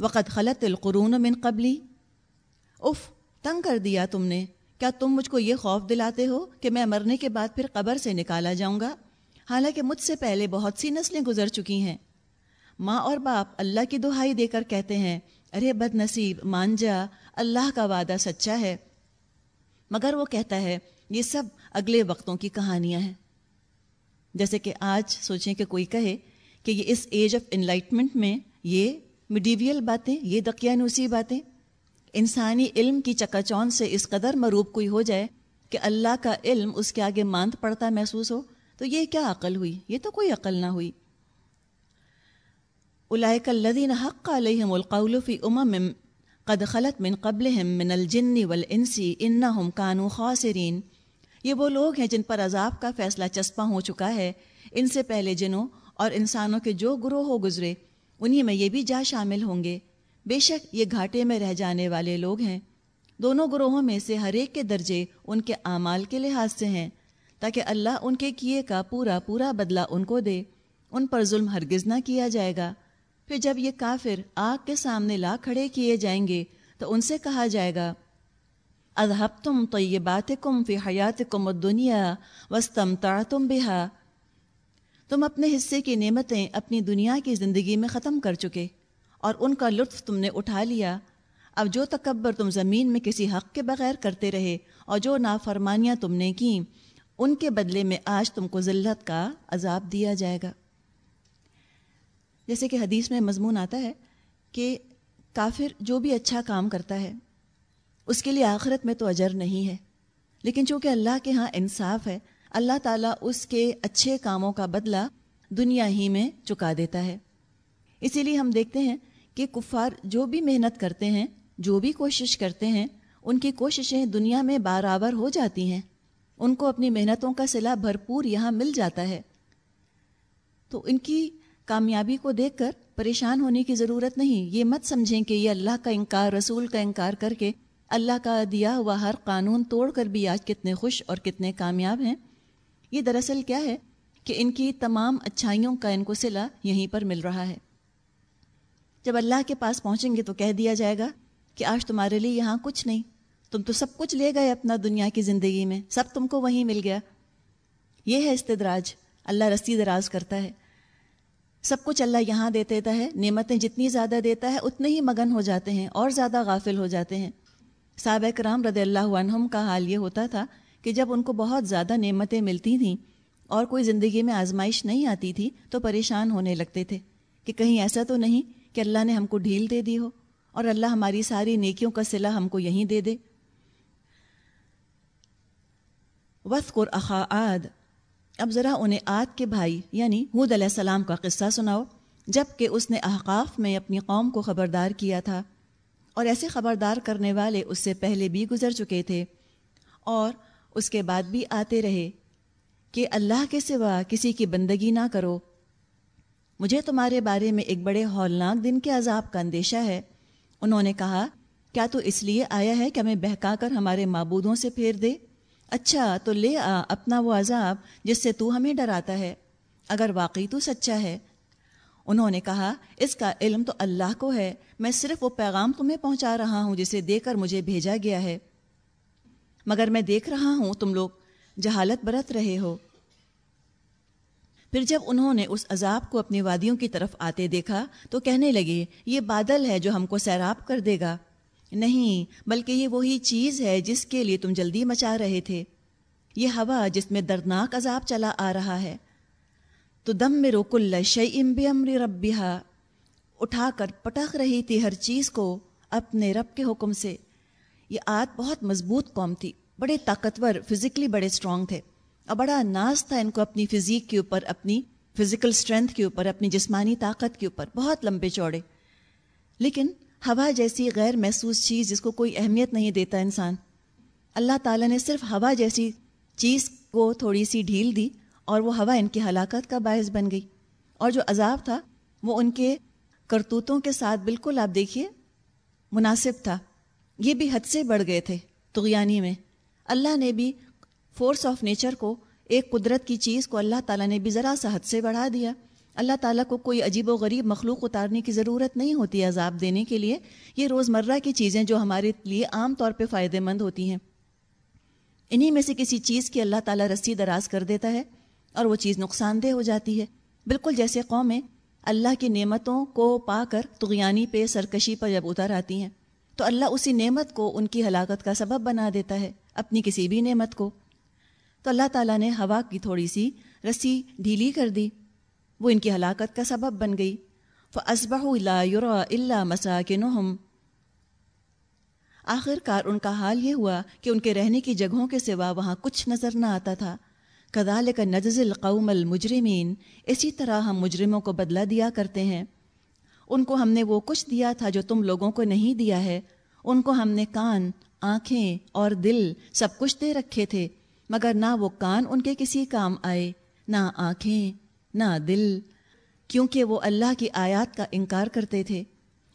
وقت خلط القرون من قبلی اف تنگ کر دیا تم نے۔ کیا تم مجھ کو یہ خوف دلاتے ہو کہ میں مرنے کے بعد پھر قبر سے نکالا جاؤں گا؟ حالانکہ مجھ سے پہلے بہت سی نسلیں گزر چکی ہیں۔ ماں اور باپ اللہ کی دہائی دے کر کہتے ہیں، ارے بد نصیب مان جا اللہ کا وعدہ سچا ہے۔ مگر وہ کہتا ہے، یہ سب اگلے وقتوں کی کہانیاں ہیں۔ جیسے کہ آج سوچیں کہ کوئی کہے کہ یہ اس ایج آف انلائٹمنٹ میں یہ مڈیویل باتیں، یہ دقیانوسی باتیں۔ انسانی علم کی چکا چون سے اس قدر مروب کوئی ہو جائے کہ اللہ کا علم اس کے آگے ماند پڑتا محسوس ہو، تو یہ کیا عقل ہوئی؟ یہ تو کوئی عقل نہ ہوئی۔ اولئک الذین حق علیہم القول فی امم قد خلت من قبلہم من الجن والانس انہم کانوا خاسرین۔ یہ وہ لوگ ہیں جن پر عذاب کا فیصلہ چسپاں ہو چکا ہے۔ ان سے پہلے جنوں اور انسانوں کے جو گروہ ہو گزرے، انہی میں یہ بھی جا شامل ہوں گے۔ بے شک یہ گھاٹے میں رہ جانے والے لوگ ہیں۔ دونوں گروہوں میں سے ہر ایک کے درجے ان کے اعمال کے لحاظ سے ہیں، تاکہ اللہ ان کے کیے کا پورا پورا بدلہ ان کو دے۔ ان پر ظلم ہرگز نہ کیا جائے گا۔ پھر جب یہ کافر آگ کے سامنے لا کھڑے کیے جائیں گے، تو ان سے کہا جائے گا اذہب تم تو یہ بات کم فی حیات کم دنیا وسطم تم بہا تم اپنے حصے کی نعمتیں اپنی دنیا کی زندگی میں ختم کر چکے۔ اور ان کا لطف تم نے اٹھا لیا۔ اب جو تکبر تم زمین میں کسی حق کے بغیر کرتے رہے اور جو نافرمانیاں تم نے کیں، ان کے بدلے میں آج تم کو ذلت کا عذاب دیا جائے گا۔ جیسے کہ حدیث میں مضمون آتا ہے کہ کافر جو بھی اچھا کام کرتا ہے، اس کے لیے آخرت میں تو اجر نہیں ہے۔ لیکن چونکہ اللہ کے ہاں انصاف ہے، اللہ تعالیٰ اس کے اچھے کاموں کا بدلہ دنیا ہی میں چکا دیتا ہے۔ اسی لیے ہم دیکھتے ہیں کہ کفار جو بھی محنت کرتے ہیں، جو بھی کوشش کرتے ہیں، ان کی کوششیں دنیا میں برابر ہو جاتی ہیں۔ ان کو اپنی محنتوں کا صلاح بھرپور یہاں مل جاتا ہے۔ تو ان کی کامیابی کو دیکھ کر پریشان ہونے کی ضرورت نہیں۔ یہ مت سمجھیں کہ یہ اللہ کا انکار، رسول کا انکار کر کے اللہ کا دیا ہوا ہر قانون توڑ کر بھی آج کتنے خوش اور کتنے کامیاب ہیں۔ یہ دراصل کیا ہے کہ ان کی تمام اچھائیوں کا ان کو صلہ یہیں پر مل رہا ہے۔ جب اللہ کے پاس پہنچیں گے تو کہہ دیا جائے گا کہ آج تمہارے لیے یہاں کچھ نہیں۔ تم تو سب کچھ لے گئے اپنا دنیا کی زندگی میں، سب تم کو وہیں مل گیا۔ یہ ہے استدراج۔ اللہ رسی دراز کرتا ہے۔ سب کچھ اللہ یہاں دے دیتا ہے۔ نعمتیں جتنی زیادہ دیتا ہے، اتنے ہی مگن ہو جاتے ہیں اور زیادہ غافل ہو جاتے ہیں۔ صحابہ کرام رضی اللہ عنہم کا حال یہ ہوتا تھا کہ جب ان کو بہت زیادہ نعمتیں ملتی تھیں اور کوئی زندگی میں آزمائش نہیں آتی تھی، تو پریشان ہونے لگتے تھے کہ کہیں ایسا تو نہیں کہ اللہ نے ہم کو ڈھیل دے دی ہو اور اللہ ہماری ساری نیکیوں کا صلہ ہم کو یہیں دے دے۔ وسقر اخا آد اب ذرا انہیں آد کے بھائی یعنی حود علیہ السلام کا قصہ سناؤ جبکہ اس نے احقاف میں اپنی قوم کو خبردار کیا تھا۔ اور ایسے خبردار کرنے والے اس سے پہلے بھی گزر چکے تھے۔ اور اس کے بعد بھی آتے رہے کہ اللہ کے سوا کسی کی بندگی نہ کرو۔ مجھے تمہارے بارے میں ایک بڑے ہولناک دن کے عذاب کا اندیشہ ہے۔ انہوں نے کہا، کیا تو اس لیے آیا ہے کہ ہمیں بہکا کر ہمارے معبودوں سے پھیر دے؟ اچھا تو لے آ اپنا وہ عذاب جس سے تو ہمیں ڈراتا ہے، اگر واقعی تو سچا ہے۔ انہوں نے کہا، اس کا علم تو اللہ کو ہے، میں صرف وہ پیغام تمہیں پہنچا رہا ہوں جسے دے کر مجھے بھیجا گیا ہے۔ مگر میں دیکھ رہا ہوں تم لوگ جہالت برت رہے ہو۔ پھر جب انہوں نے اس عذاب کو اپنی وادیوں کی طرف آتے دیکھا تو کہنے لگے، یہ بادل ہے جو ہم کو سیراب کر دے گا۔ نہیں، بلکہ یہ وہی چیز ہے جس کے لیے تم جلدی مچا رہے تھے۔ یہ ہوا جس میں دردناک عذاب چلا آ رہا ہے۔ تو دم میں روک اللہ شعیم بے امر ربیہ اٹھا کر پٹخ رہی تھی ہر چیز کو اپنے رب کے حکم سے۔ یہ آت بہت مضبوط قوم تھی، بڑے طاقتور، فزیکلی بڑے اسٹرانگ تھے۔ اور بڑا ناز تھا ان کو اپنی فزیک کے اوپر، اپنی فزیکل اسٹرینتھ کے اوپر، اپنی جسمانی طاقت کے اوپر، بہت لمبے چوڑے۔ لیکن ہوا جیسی غیر محسوس چیز جس کو کوئی اہمیت نہیں دیتا انسان۔ اللہ تعالیٰ نے صرف ہوا جیسی چیز کو تھوڑی سی ڈھیل دی اور وہ ہوا ان کی ہلاکت کا باعث بن گئی۔ اور جو عذاب تھا، وہ ان کے کرتوتوں کے ساتھ بالکل آپ دیکھیے، مناسب تھا۔ یہ بھی حد سے بڑھ گئے تھے تغیانی میں۔ اللہ نے بھی فورس آف نیچر کو، ایک قدرت کی چیز کو اللہ تعالیٰ نے بھی ذرا سا حد سے بڑھا دیا۔ اللہ تعالیٰ کو کوئی عجیب و غریب مخلوق اتارنے کی ضرورت نہیں ہوتی عذاب دینے کے لیے۔ یہ روزمرہ کی چیزیں جو ہمارے لیے عام طور پہ فائدہ مند ہوتی ہیں۔ انہی میں سے کسی چیز کی اللہ تعالیٰ رسی دراز کر دیتا ہے اور وہ چیز نقصان دہ ہو جاتی ہے۔ بالکل جیسے قومیں اللہ کی نعمتوں کو پا کر تغیانی پہ سرکشی پر جب اتر آتی ہیں، تو اللہ اسی نعمت کو ان کی ہلاکت کا سبب بنا دیتا ہے، اپنی کسی بھی نعمت کو۔ تو اللہ تعالیٰ نے ہوا کی تھوڑی سی رسی ڈھیلی کر دی۔ وہ ان کی ہلاکت کا سبب بن گئی۔ فصبح اللہ اللہ مساکن آخر کار ان کا حال یہ ہوا کہ ان کے رہنے کی جگہوں کے سوا وہاں کچھ نظر نہ آتا تھا۔ کدال کا نجز القوم المجرمین۔ اسی طرح ہم مجرموں کو بدلہ دیا کرتے ہیں۔ ان کو ہم نے وہ کچھ دیا تھا جو تم لوگوں کو نہیں دیا ہے۔ ان کو ہم نے کان، آنکھیں اور دل سب کچھ دے رکھے تھے۔ مگر نہ وہ کان ان کے کسی کام آئے، نہ آنکھیں، نہ دل، کیونکہ وہ اللہ کی آیات کا انکار کرتے تھے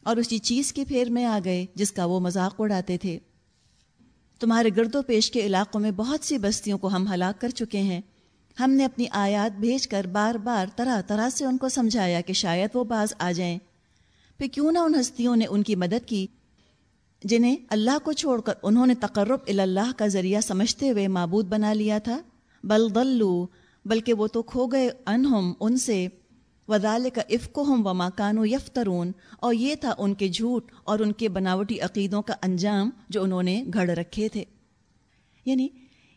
اور اسی چیز کے پھیر میں آ گئے جس کا وہ مذاق اڑاتے تھے۔ تمہارے گرد و پیش کے علاقوں میں بہت سی بستیوں کو ہم ہلاک کر چکے ہیں۔ ہم نے اپنی آیات بھیج کر بار بار طرح طرح سے ان کو سمجھایا کہ شاید وہ باز آ جائیں۔ پھر کیوں نہ ان ہستیوں نے ان کی مدد کی جنہیں اللہ کو چھوڑ کر انہوں نے تقرب اللہ کا ذریعہ سمجھتے ہوئے معبود بنا لیا تھا۔ بل دلو بلکہ وہ تو کھو گئے انہم ان سے۔ ودال کا افق ہم و ماکان و یفترون، اور یہ تھا ان کے جھوٹ اور ان کے بناوٹی عقیدوں کا انجام جو انہوں نے گھڑ رکھے تھے۔ یعنی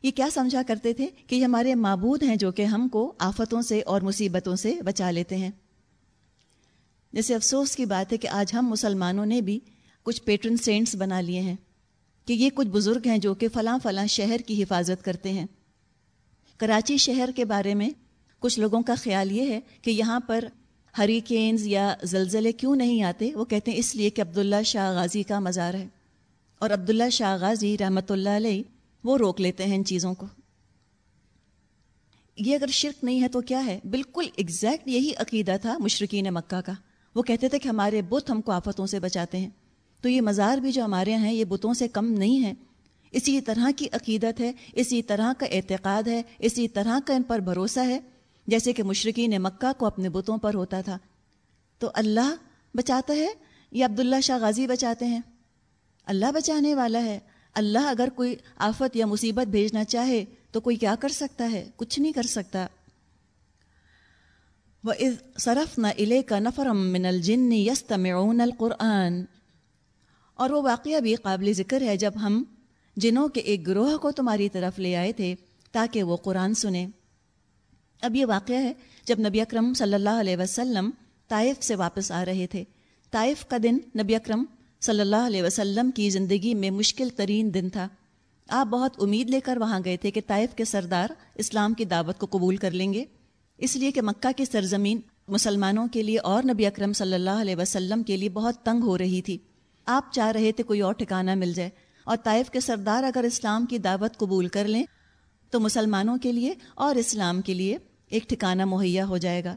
یہ کیا سمجھا کرتے تھے کہ یہ ہمارے معبود ہیں جو کہ ہم کو آفتوں سے اور مصیبتوں سے بچا لیتے ہیں۔ جیسے افسوس کی بات ہے کہ آج ہم مسلمانوں نے بھی کچھ پیٹرن سینٹس بنا لیے ہیں کہ یہ کچھ بزرگ ہیں جو کہ فلاں فلاں شہر کی حفاظت کرتے ہیں۔ کراچی شہر کے بارے میں کچھ لوگوں کا خیال یہ ہے کہ یہاں پر ہریکینز یا زلزلے کیوں نہیں آتے؟ وہ کہتے ہیں اس لیے کہ عبداللہ شاہ غازی کا مزار ہے۔ اور عبداللہ شاہ غازی رحمۃ اللہ علیہ وہ روک لیتے ہیں ان چیزوں کو۔ یہ اگر شرک نہیں ہے تو کیا ہے؟ بالکل ایگزیکٹ یہی عقیدہ تھا مشرقین مکہ کا۔ وہ کہتے تھے کہ ہمارے بت ہم کو آفتوں سے بچاتے ہیں۔ تو یہ مزار بھی جو ہمارے یہاں ہیں، یہ بتوں سے کم نہیں ہے اسی طرح کی عقیدت ہے، اسی طرح کا اعتقاد ہے، اسی طرح کا ان پر بھروسہ ہے، جیسے کہ مشرقین مکہ کو اپنے بتوں پر ہوتا تھا۔ تو اللہ بچاتا ہے یا عبداللہ شاہ غازی بچاتے ہیں؟ اللہ بچانے والا ہے۔ اللہ اگر کوئی آفت یا مصیبت بھیجنا چاہے تو کوئی کیا کر سکتا ہے؟ کچھ نہیں کر سکتا۔ وہ صرف نہ علے کا نفرم من الجن یستمعون القرآن اور وہ واقعہ بھی قابل ذکر ہے جب ہم جنوں کے ایک گروہ کو تمہاری طرف لے آئے تھے تاکہ وہ قرآن سنیں۔ اب یہ واقعہ ہے جب نبی اکرم صلی اللہ علیہ وسلم طائف سے واپس آ رہے تھے۔ طائف کا دن نبی اکرم صلی اللہ علیہ وسلم کی زندگی میں مشکل ترین دن تھا۔ آپ بہت امید لے کر وہاں گئے تھے کہ طائف کے سردار اسلام کی دعوت کو قبول کر لیں گے۔ اس لیے کہ مکہ کی سرزمین مسلمانوں کے لیے اور نبی اکرم صلی اللہ علیہ وسلم کے لیے بہت تنگ ہو رہی تھی۔ آپ چاہ رہے تھے کوئی اور ٹھکانہ مل جائے اور طائف کے سردار اگر اسلام کی دعوت قبول کر لیں، تو مسلمانوں کے لیے اور اسلام کے لیے ایک ٹھکانہ مہیا ہو جائے گا۔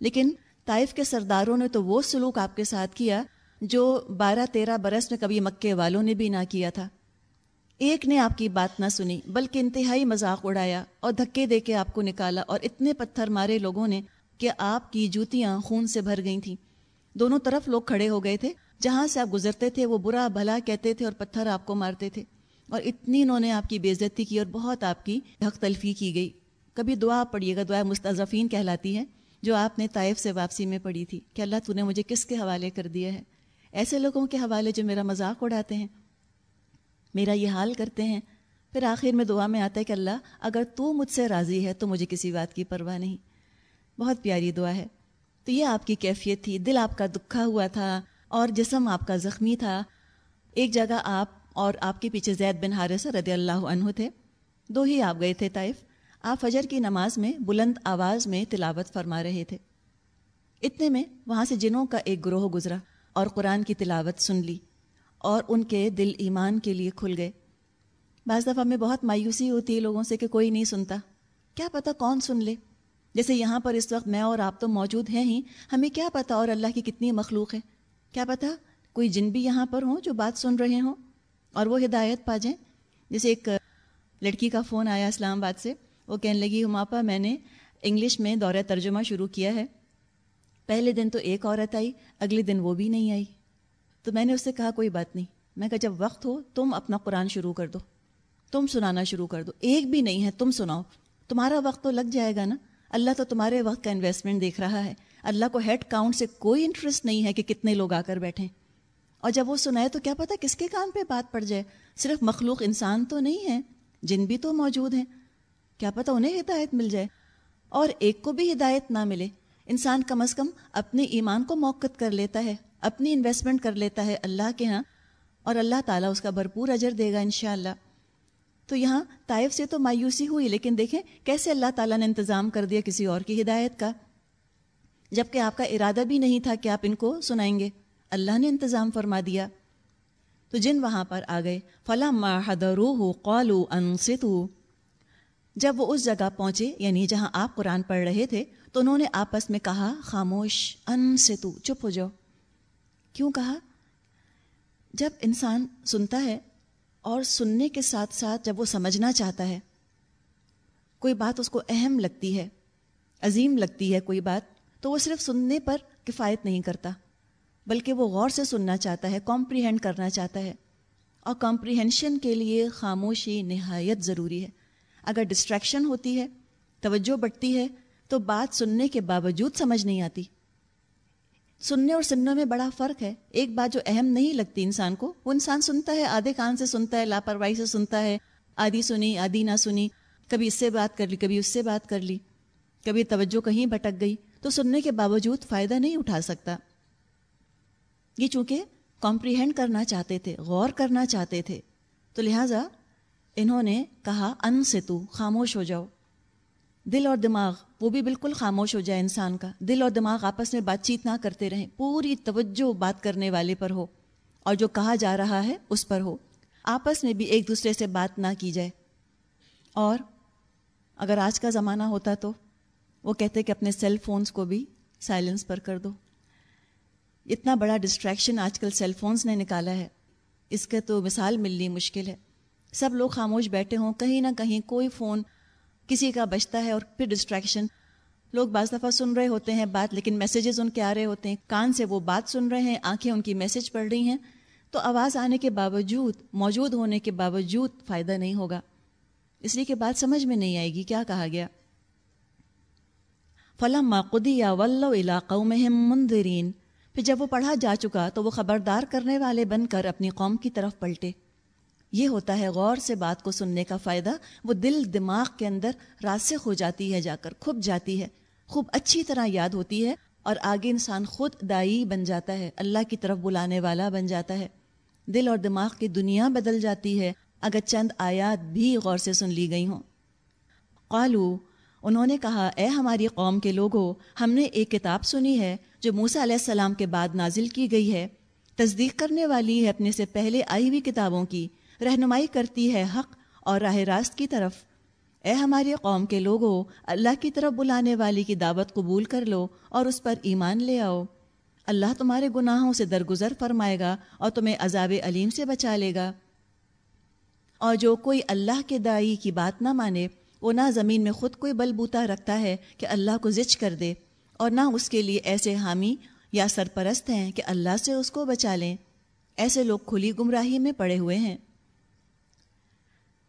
لیکن طائف کے سرداروں نے تو وہ سلوک آپ کے ساتھ کیا جو بارہ تیرہ برس میں کبھی مکے والوں نے بھی نہ کیا تھا۔ ایک نے آپ کی بات نہ سنی، بلکہ انتہائی مذاق اڑایا اور دھکے دے کے آپ کو نکالا اور اتنے پتھر مارے لوگوں نے کہ آپ کی جوتیاں خون سے بھر گئی تھیں۔ دونوں طرف لوگ کھڑے ہو گئے تھے۔ جہاں سے آپ گزرتے تھے، وہ برا بھلا کہتے تھے اور پتھر آپ کو مارتے تھے۔ اور اتنی انہوں نے آپ کی بے عزتی کی اور بہت آپ کی حق تلفی کی گئی۔ کبھی دعا پڑھیے گا دعا مستضفین کہلاتی ہے جو آپ نے طائف سے واپسی میں پڑھی تھی۔ کہ اللہ تو نے مجھے کس کے حوالے کر دیا ہے؟ ایسے لوگوں کے حوالے جو میرا مذاق اڑاتے ہیں، میرا یہ حال کرتے ہیں۔ پھر آخر میں دعا میں آتا ہے کہ اللہ، اگر تو مجھ سے راضی ہے تو مجھے کسی بات کی پرواہ نہیں۔ بہت پیاری دعا ہے۔ تو یہ آپ کی کیفیت تھی۔ دل آپ کا دکھا ہوا تھا۔ اور جسم آپ کا زخمی تھا۔ ایک جگہ آپ اور آپ کے پیچھے زید بن حارث رضی اللہ عنہ تھے۔ دو ہی آپ گئے تھے طائف۔ آپ فجر کی نماز میں بلند آواز میں تلاوت فرما رہے تھے۔ اتنے میں وہاں سے جنوں کا ایک گروہ گزرا اور قرآن کی تلاوت سن لی اور ان کے دل ایمان کے لیے کھل گئے۔ بعض دفعہ میں بہت مایوسی ہوتی ہے لوگوں سے کہ کوئی نہیں سنتا۔ کیا پتہ کون سن لے؟ جیسے یہاں پر اس وقت میں اور آپ تو موجود ہیں ہی، ہمیں کیا پتہ اور اللہ کی کتنی مخلوق ہے۔ کیا پتا کوئی جن بھی یہاں پر ہوں جو بات سن رہے ہوں اور وہ ہدایت پا جائیں۔ جیسے ایک لڑکی کا فون آیا اسلام آباد سے، وہ کہنے لگی ہم آپا میں نے انگلش میں دورہ ترجمہ شروع کیا ہے۔ پہلے دن تو ایک عورت آئی، اگلے دن وہ بھی نہیں آئی۔ تو میں نے اس سے کہا، کوئی بات نہیں۔ میں کہا، جب وقت ہو، تم اپنا قرآن شروع کر دو۔ تم سنانا شروع کر دو۔ ایک بھی نہیں ہے، تم سناؤ۔ تمہارا وقت تو لگ جائے گا نا۔ اللہ تو تمہارے وقت کا انویسٹمنٹ دیکھ رہا ہے۔ اللہ کو ہیڈ کاؤنٹ سے کوئی انٹرسٹ نہیں ہے کہ کتنے لوگ آ کر بیٹھیں۔ اور جب وہ سنائے تو کیا پتا کس کے کان پہ بات پڑ جائے۔ صرف مخلوق انسان تو نہیں ہے، جن بھی تو موجود ہیں۔ کیا پتا انہیں ہدایت مل جائے۔ اور ایک کو بھی ہدایت نہ ملے۔ انسان کم از کم اپنے ایمان کو موقع کر لیتا ہے، اپنی انویسٹمنٹ کر لیتا ہے اللہ کے ہاں۔ اور اللہ تعالیٰ اس کا بھرپور اجر دے گا انشاءاللہ۔ تو یہاں طائف سے تو مایوسی ہوئی، لیکن دیکھیں کیسے اللہ تعالیٰ نے انتظام کر دیا کسی اور کی ہدایت کا۔ جبکہ آپ کا ارادہ بھی نہیں تھا کہ آپ ان کو سنائیں گے۔ اللہ نے انتظام فرما دیا۔ تو جن وہاں پر آ گئے فلاں حدرو قالو انستو جب وہ اس جگہ پہنچے یعنی جہاں آپ قرآن پڑھ رہے تھے، تو انہوں نے آپس میں کہا، خاموش ان تو چپ ہو جاؤ۔ کیوں کہا؟ جب انسان سنتا ہے اور سننے کے ساتھ ساتھ جب وہ سمجھنا چاہتا ہے، کوئی بات اس کو اہم لگتی ہے، عظیم لگتی ہے، کوئی بات تو وہ صرف سننے پر کفایت نہیں کرتا، بلکہ وہ غور سے سننا چاہتا ہے کمپریہنڈ کرنا چاہتا ہے۔ اور کمپریہنشن کے لیے خاموشی نہایت ضروری ہے۔ اگر ڈسٹریکشن ہوتی ہے، توجہ بڑھتی ہے، تو بات سننے کے باوجود سمجھ نہیں آتی۔ سننے اور سننے میں بڑا فرق ہے۔ ایک بات جو اہم نہیں لگتی انسان کو، وہ انسان سنتا ہے، آدھے کان سے سنتا ہے، لاپرواہی سے سنتا ہے۔ آدھی سنی، آدھی نہ سنی۔ کبھی اس سے بات کر لی، کبھی اس سے بات کر لی۔ کبھی توجہ کہیں بھٹک گئی۔ تو سننے کے باوجود فائدہ نہیں اٹھا سکتا۔ یہ چونکہ کمپریہینڈ کرنا چاہتے تھے، غور کرنا چاہتے تھے۔ تو لہٰذا انہوں نے کہا ان سے تو خاموش ہو جاؤ۔ دل اور دماغ، وہ بھی بالکل خاموش ہو جائے انسان کا۔ دل اور دماغ آپس میں بات چیت نہ کرتے رہیں، پوری توجہ بات کرنے والے پر ہو۔ اور جو کہا جا رہا ہے، اس پر ہو۔ آپس میں بھی ایک دوسرے سے بات نہ کی جائے۔ اور اگر آج کا زمانہ ہوتا تو؟ وہ کہتے کہ اپنے سیل فونز کو بھی سائلنس پر کر دو۔ اتنا بڑا ڈسٹریکشن آج کل سیل فونز نے نکالا ہے۔ اس کا تو مثال ملنی مشکل ہے۔ سب لوگ خاموش بیٹھے ہوں، کہیں نہ کہیں کوئی فون کسی کا بچتا ہے اور پھر ڈسٹریکشن لوگ بعض دفعہ سن رہے ہوتے ہیں بات، لیکن میسیجز ان کے آ رہے ہوتے ہیں۔ کان سے وہ بات سن رہے ہیں، آنکھیں ان کی میسج پڑھ رہی ہیں۔ تو آواز آنے کے باوجود، موجود ہونے کے باوجود فائدہ نہیں ہوگا۔ اس لیے کہ بات سمجھ میں نہیں آئے گی، کیا کہا گیا؟ فلم ماقدی یا ولو علاقوں میں مندرین پھر جب وہ پڑھا جا چکا تو وہ خبردار کرنے والے بن کر اپنی قوم کی طرف پلٹے۔ یہ ہوتا ہے غور سے بات کو سننے کا فائدہ۔ وہ دل دماغ کے اندر راسخ ہو جاتی ہے، جا کر کھپ جاتی ہے۔ خوب اچھی طرح یاد ہوتی ہے اور آگے انسان خود دائی بن جاتا ہے، اللہ کی طرف بلانے والا بن جاتا ہے۔ دل اور دماغ کی دنیا بدل جاتی ہے۔ اگر چند آیات بھی غور سے سن لی گئی ہوں۔ قالو انہوں نے کہا، اے ہماری قوم کے لوگوں ہم نے ایک کتاب سنی ہے جو موسا علیہ السلام کے بعد نازل کی گئی ہے۔ تصدیق کرنے والی ہے اپنے سے پہلے آئی ہوئی کتابوں کی۔ رہنمائی کرتی ہے حق اور راہ راست کی طرف۔ اے ہماری قوم کے لوگوں اللہ کی طرف بلانے والی کی دعوت قبول کر لو اور اس پر ایمان لے آؤ۔ اللہ تمہارے گناہوں سے درگزر فرمائے گا اور تمہیں عذاب علیم سے بچا لے گا۔ اور جو کوئی اللہ کے دائی کی بات نہ مانے وہ نہ زمین میں خود کوئی بل بوتا رکھتا ہے کہ اللہ کو زچ کر دے اور نہ اس کے لیے ایسے حامی یا سرپرست ہیں کہ اللہ سے اس کو بچا لیں۔ ایسے لوگ کھلی گمراہی میں پڑے ہوئے ہیں۔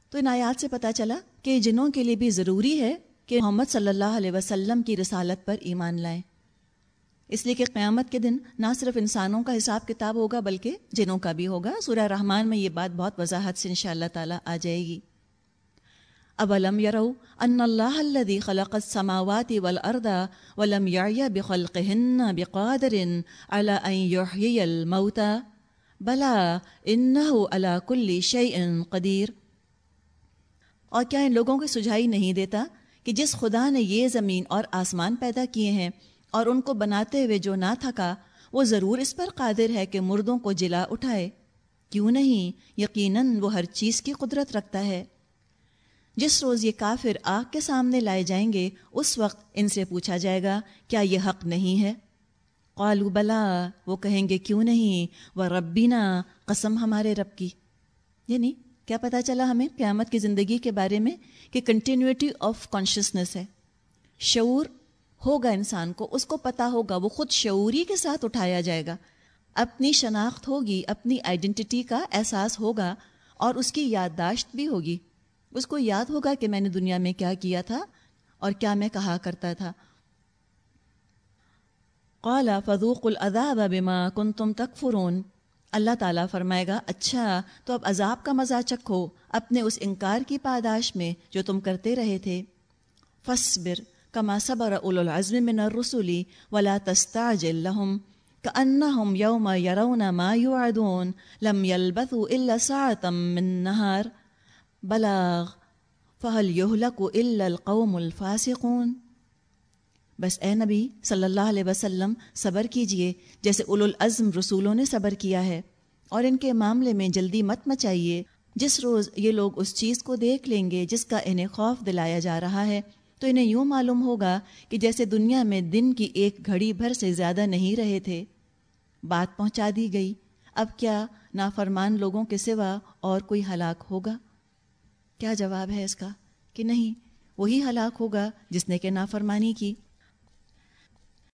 تو ان آیات سے پتہ چلا کہ جنوں کے لیے بھی ضروری ہے کہ محمد صلی اللہ علیہ وسلم کی رسالت پر ایمان لائیں۔ اس لیے کہ قیامت کے دن نہ صرف انسانوں کا حساب کتاب ہوگا بلکہ جنوں کا بھی ہوگا۔ سورہ رحمان میں یہ بات بہت وضاحت سے انشاء اللہ تعالیٰ آ جائے گی۔ اولم یرو ان اللہ الذي خلق السماوات والارض ولم يعي بخلقهن بقادر على ان يحيي الموتى؟ بلا انه على كل شيء قدیر اور کیا ان لوگوں کو سجھائی نہیں دیتا کہ جس خدا نے یہ زمین اور آسمان پیدا کیے ہیں اور ان کو بناتے ہوئے جو نہ تھکا، وہ ضرور اس پر قادر ہے کہ مردوں کو جلا اٹھائے؟ کیوں نہیں؟ یقیناً وہ ہر چیز کی قدرت رکھتا ہے۔ جس روز یہ کافر آگ کے سامنے لائے جائیں گے، اس وقت ان سے پوچھا جائے گا، کیا یہ حق نہیں ہے؟ قالو بلا، وہ کہیں گے، کیوں نہیں؟ وہ ربینا قسم ہمارے رب کی۔ یعنی کیا پتا چلا ہمیں قیامت کی زندگی کے بارے میں کہ کنٹینیوٹی آف کانشیسنیس ہے۔ شعور ہوگا انسان کو، اس کو پتا ہوگا، وہ خود شعوری کے ساتھ اٹھایا جائے گا۔ اپنی شناخت ہوگی، اپنی آئیڈینٹی کا احساس ہوگا اور اس کی یادداشت بھی ہوگی۔ اس کو یاد ہوگا کہ میں نے دنیا میں کیا کیا تھا اور کیا میں کہا کرتا تھا۔ قالا فضوق العذاب بما کنتم تکفرون اللہ تعالیٰ فرمائے گا اچھا تو اب عذاب کا مزہ چکھو اپنے اس انکار کی پاداش میں جو تم کرتے رہے تھے۔ فصبر کما صبر اول العزم من الرسلی ولا تستعجل لهم كأنهم يوم يرون ما يوعدون لم يلبثوا إلا ساعة من نهار بلاغ، فهل يهلك إلا القوم الفاسقون؟ بس اے نبی صلی اللہ علیہ وسلم، صبر کیجیے، جیسے اولو العزم رسولوں نے صبر کیا ہے، اور ان کے معاملے میں جلدی مت مچائیے۔ جس روز یہ لوگ اس چیز کو دیکھ لیں گے جس کا انہیں خوف دلایا جا رہا ہے، تو انہیں یوں معلوم ہوگا کہ جیسے دنیا میں دن کی ایک گھڑی بھر سے زیادہ نہیں رہے تھے۔ بات پہنچا دی گئی۔ اب کیا نافرمان لوگوں کے سوا اور کوئی ہلاک ہوگا؟ کیا جواب ہے اس کا کہ نہیں، وہی ہلاک ہوگا جس نے کہ نافرمانی کی۔